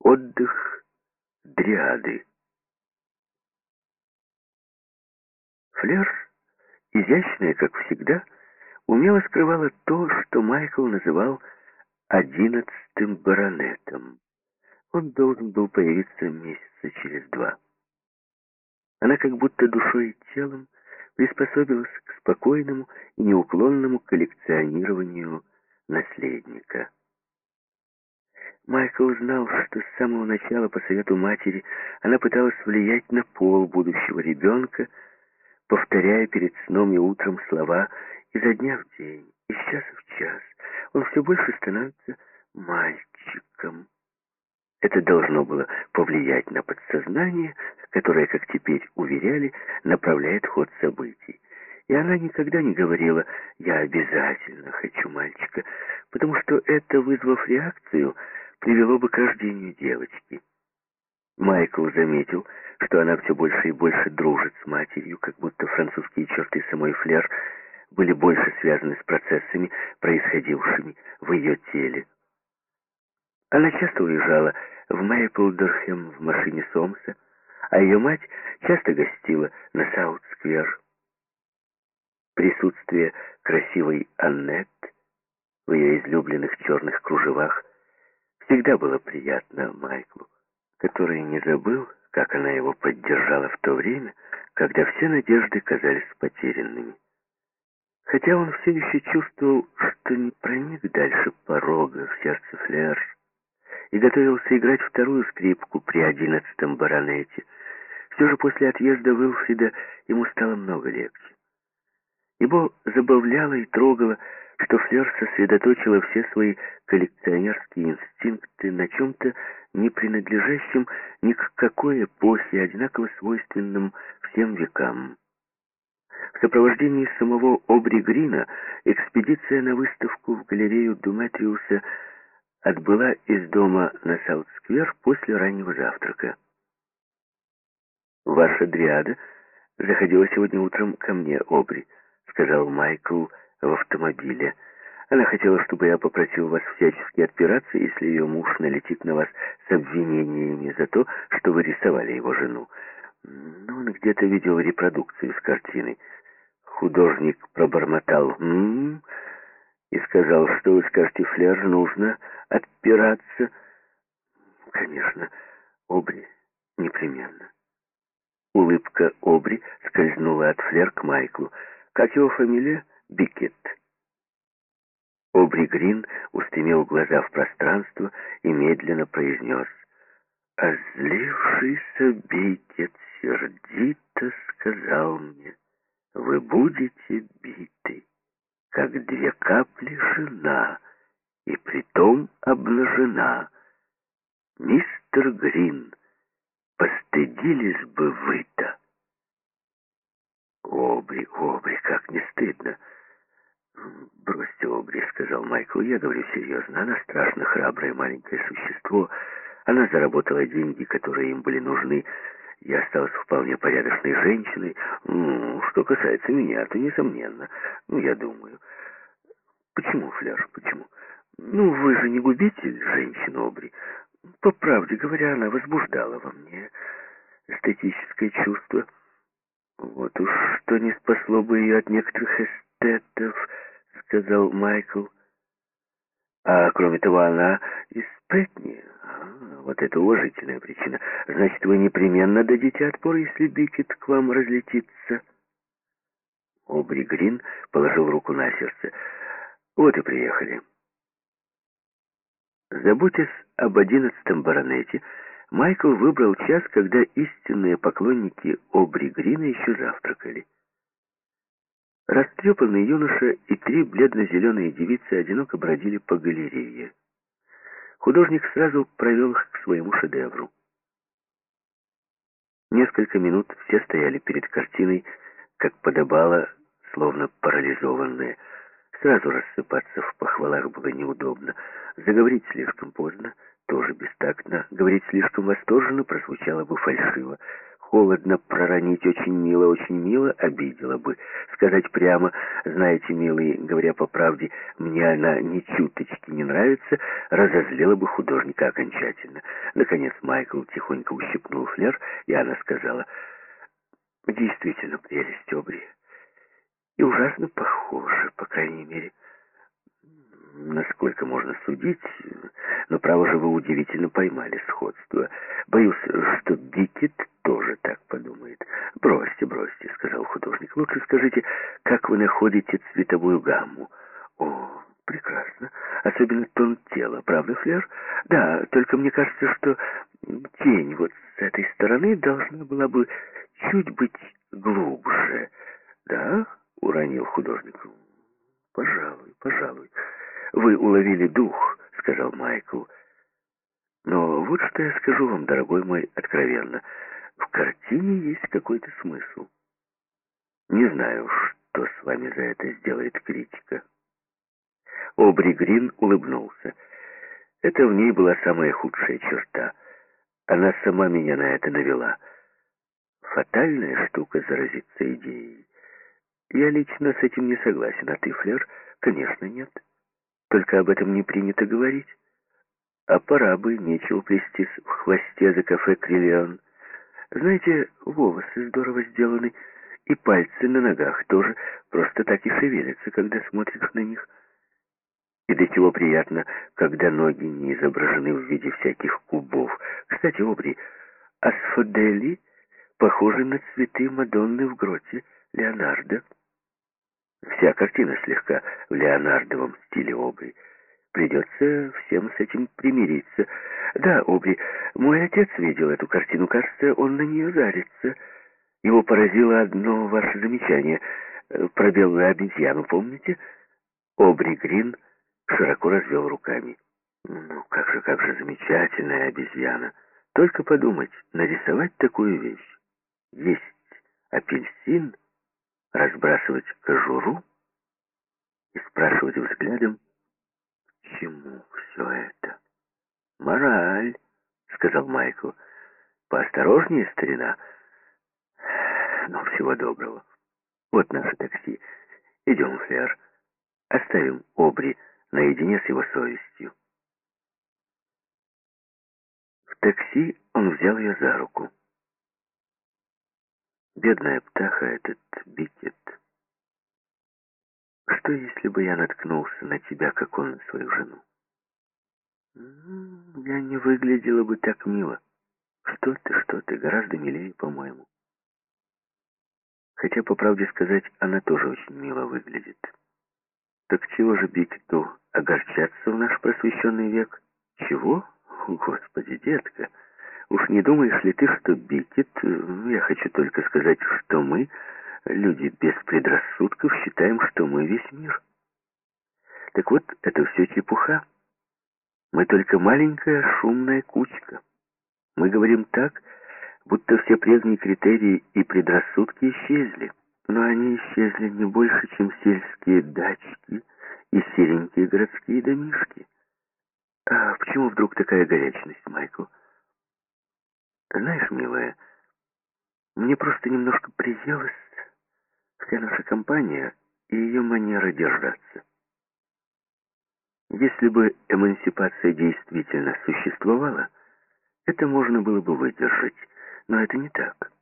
Отдых дриады. Флер, изящная, как всегда, умело скрывала то, что Майкл называл одиннадцатым баронетом. Он должен был появиться месяца через два. Она как будто душой и телом приспособилась к спокойному и неуклонному коллекционированию наследника. Майкл знал, что с самого начала, по совету матери, она пыталась влиять на пол будущего ребенка, повторяя перед сном и утром слова изо дня в день, из часа в час. Он все больше становится мальчиком. Это должно было повлиять на подсознание, которое, как теперь уверяли, направляет ход событий. И она никогда не говорила «я обязательно хочу мальчика», потому что это, вызвав реакцию, привело бы к рождению девочки. Майкл заметил, что она все больше и больше дружит с матерью, как будто французские черты самой Флер были больше связаны с процессами, происходившими в ее теле. Она часто уезжала в Мейплдорхем в машине Сомса, а ее мать часто гостила на Саут-сквер. Присутствие красивой Аннет в ее излюбленных черных кружевах всегда было приятно Майклу, который не забыл, как она его поддержала в то время, когда все надежды казались потерянными. Хотя он все еще чувствовал, что не проник дальше порога в сердце Флер и готовился играть вторую скрипку при одиннадцатом баронете, все же после отъезда Уилфрида ему стало много легче. Его забавляло и трогало, что Флер сосредоточила все свои коллекционерские инстинкты на чем-то не принадлежащем ни к какой эпохе, одинаково свойственном всем векам. В сопровождении самого Обри Грина экспедиция на выставку в галерею Думетриуса отбыла из дома на Саут-сквер после раннего завтрака. «Ваша дриада заходила сегодня утром ко мне, Обри», — сказал Майкл, — в автомобиле. Она хотела, чтобы я попросил вас всячески отпираться, если ее муж налетит на вас с обвинениями за то, что вы рисовали его жену. Ну, он где-то видел репродукцию с картиной. Художник пробормотал «М -м -м", и сказал, что вы скажете, Флер, нужно отпираться. Конечно, Обри непременно. Улыбка Обри скользнула от Флер к Майклу. Как его фамилия? Бикет. Обри Грин устремил глаза в пространство и медленно произнес. Озлившийся Бикет сердито сказал мне, «Вы будете биты, как две капли жена, и притом обнажена. Мистер Грин, постыдились бы вы-то». «Обри, Обри, как не стыдно!» «Бросьте, Обри», — сказал Майкл, — «я говорю серьезно. Она страшно храброе маленькое существо. Она заработала деньги, которые им были нужны. Я осталась вполне порядочной женщиной. Ну, что касается меня, то несомненно. Ну, я думаю. Почему, Фляж, почему? Ну, вы же не губитель женщин, Обри. По правде говоря, она возбуждала во мне эстетическое чувство. Вот уж что не спасло бы ее от некоторых эстетов, сказал Майкл. А кроме того, она из Пэтни. А, вот это уважительная причина. Значит, вы непременно дадите отпор, если Бикет к вам разлетится. Обри Грин положил руку на сердце. Вот и приехали. Заботясь об одиннадцатом баронете, Майкл выбрал час, когда истинные поклонники Обри Грина еще завтракали. Растрепанный юноша и три бледно-зеленые девицы одиноко бродили по галерее. Художник сразу провел их к своему шедевру. Несколько минут все стояли перед картиной, как подобало, словно парализованные. Сразу рассыпаться в похвалах было неудобно. Заговорить слишком поздно, тоже бестактно. Говорить слишком восторженно прозвучало бы фальшиво. Холодно проронить «очень мило, очень мило» обидело бы. Сказать прямо «знаете, милый, говоря по правде, мне она ни чуточки не нравится», разозлило бы художника окончательно. Наконец Майкл тихонько ущипнул флер, и она сказала «действительно прелесть, Обри, и ужасно похоже, по крайней мере» насколько можно судить, но, право же, вы удивительно поймали сходство. Боюсь, что Бикет тоже так подумает. «Бросьте, бросьте», — сказал художник. «Лучше скажите, как вы находите цветовую гамму?» «О, прекрасно. Особенно тон тела, правда, Флер?» «Да, только мне кажется, что тень вот с этой стороны должна была бы чуть быть глубже». «Да?» — уронил художник. «Пожалуй, пожалуй». «Вы уловили дух», — сказал Майкл. «Но вот что я скажу вам, дорогой мой, откровенно. В картине есть какой-то смысл. Не знаю, что с вами за это сделает критика». Обри Грин улыбнулся. Это в ней была самая худшая черта. Она сама меня на это навела. Фатальная штука заразиться идеей. Я лично с этим не согласен, а ты, Флер, конечно, нет. Только об этом не принято говорить. А пора бы, нечего плестись в хвосте за кафе «Криллион». Знаете, волосы здорово сделаны, и пальцы на ногах тоже просто так и шевелятся, когда смотришь на них. И до чего приятно, когда ноги не изображены в виде всяких кубов. Кстати, Обри, асфодели похожи на цветы Мадонны в гроте Леонардо. Вся картина слегка в леонардовом стиле Обри. Придется всем с этим примириться. Да, Обри, мой отец видел эту картину. Кажется, он на нее зарится. Его поразило одно ваше замечание э, про белую обезьяну, помните? Обри Грин широко развел руками. Ну, как же, как же замечательная обезьяна. Только подумать, нарисовать такую вещь. Есть апельсин, разбрасывать кожуру и спрашивать взглядом, к чему все это. «Мораль», — сказал Майкл. «Поосторожнее, старина. Ну, всего доброго. Вот наше такси. Идем, Флер. Оставим Обри наедине с его совестью». В такси он взял ее за руку. Бедная птаха этот Бикет. Что, если бы я наткнулся на тебя, как он на свою жену? Я не выглядела бы так мило. Что ты, что ты, гораздо милее, по-моему. Хотя, по правде сказать, она тоже очень мило выглядит. Так чего же Бикету огорчаться в наш просвещенный век? Чего? Господи, детка, Уж не думаешь ли ты, что Бикет, э, я хочу только сказать, что мы, люди без предрассудков, считаем, что мы весь мир. Так вот, это все чепуха. Мы только маленькая шумная кучка. Мы говорим так, будто все прежние критерии и предрассудки исчезли. Но они исчезли не больше, чем сельские дачки и серенькие городские домишки. А почему вдруг такая горячность, Майкл? Знаешь, милая, мне просто немножко приелась вся наша компания и ее манера держаться. Если бы эмансипация действительно существовала, это можно было бы выдержать, но это не так.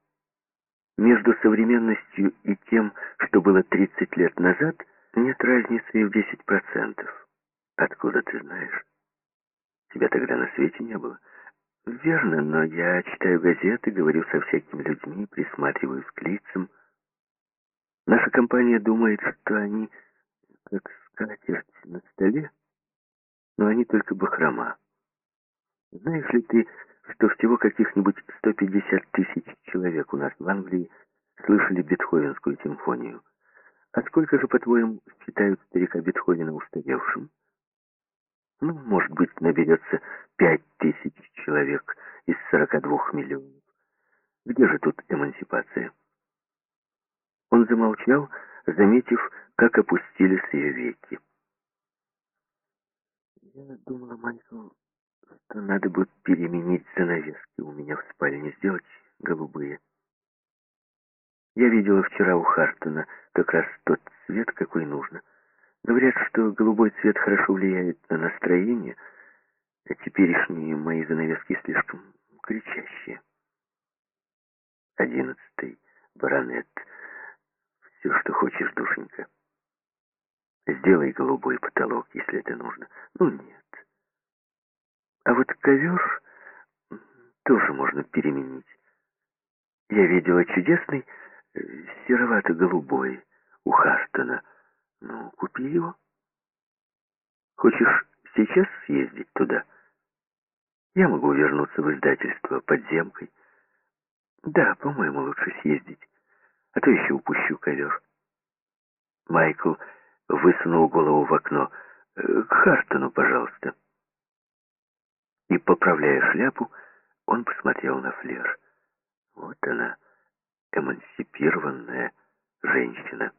Между современностью и тем, что было 30 лет назад, нет разницы в 10%. Откуда ты знаешь? Тебя тогда на свете не было. Верно, но я читаю газеты, говорю со всякими людьми, присматриваюсь к лицам. Наша компания думает, что они как скатерть на столе, но они только бахрома. Знаешь ли ты, что всего каких-нибудь 150 тысяч человек у нас в Англии слышали Бетховенскую симфонию? А сколько же, по-твоему, считают старика Бетховена устаревшим? Ну, может быть, наберется пять тысяч человек из сорока двух миллионов. Где же тут эмансипация? Он замолчал, заметив, как опустились ее веки. Я думала, Майкл, что надо бы переменить занавески у меня в спальне, сделать голубые. Я видела вчера у Хартона как раз тот цвет, какой нужно. Говорят, что голубой цвет хорошо влияет на настроение, а теперешние мои занавески слишком кричащие. Одиннадцатый баронет. Все, что хочешь, душенька. Сделай голубой потолок, если это нужно. Ну, нет. А вот ковер тоже можно переменить. Я видела чудесный э, серовато-голубой у Хартона. Ну, купи его. Хочешь сейчас съездить туда? Я могу вернуться в издательство подземкой. Да, по-моему, лучше съездить. А то еще упущу ковер. Майкл высунул голову в окно. «Э, «К Хартону, пожалуйста». И, поправляя шляпу, он посмотрел на Флер. Вот она, эмансипированная женщина.